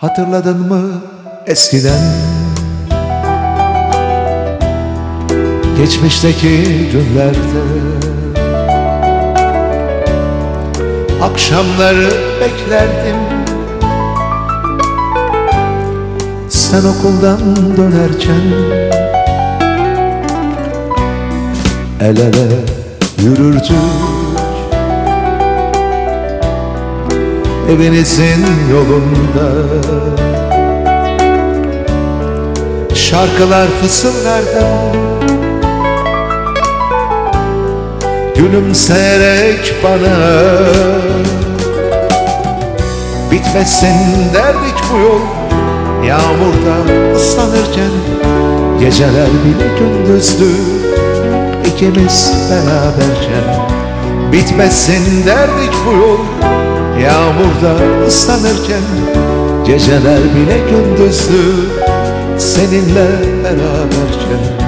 Hatırladın mı eskiden? Geçmişteki günlerde. Akşamları beklerdim. Sen okuldan dönerken. El ele yürürdük Evinizin yolunda. Şarkılar fısıldardım Gülümseyerek bana Bitmesin derdik bu yol. Yağmurda ıslanırken Geceler bile gündüzdü. İkimiz beraberken Bitmesin derdik bu yol Yağmurda ıslanırken Geceler bile gündüzdü Seninle beraberken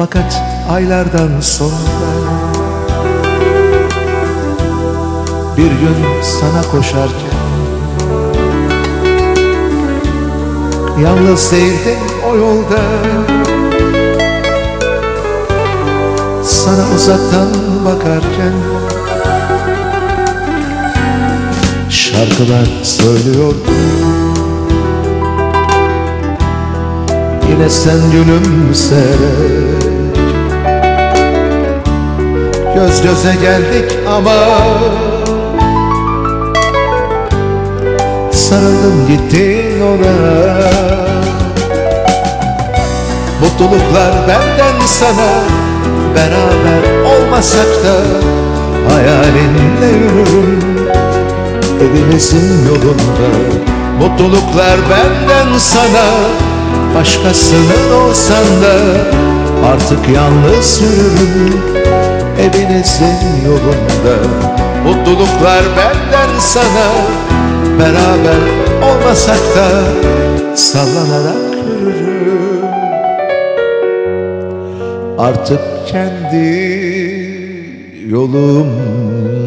Fakat aylardan sonra Bir gün sana koşarken Yalnız değildin o yolda. Sana uzaktan bakarken Şarkılar söylüyordum Yine sen gülümserek Göz göze geldik ama Sarıldım gittin ona Mutluluklar benden sana Beraber olmasak da Hayalinle yürürüm. Evimizin yolunda Mutluluklar benden sana Başkasının olsan da Artık yalnız yürürüm Evinizin yolunda Mutluluklar benden sana Beraber olmasak da Sallanarak yürürüm. Artık kendi yolumda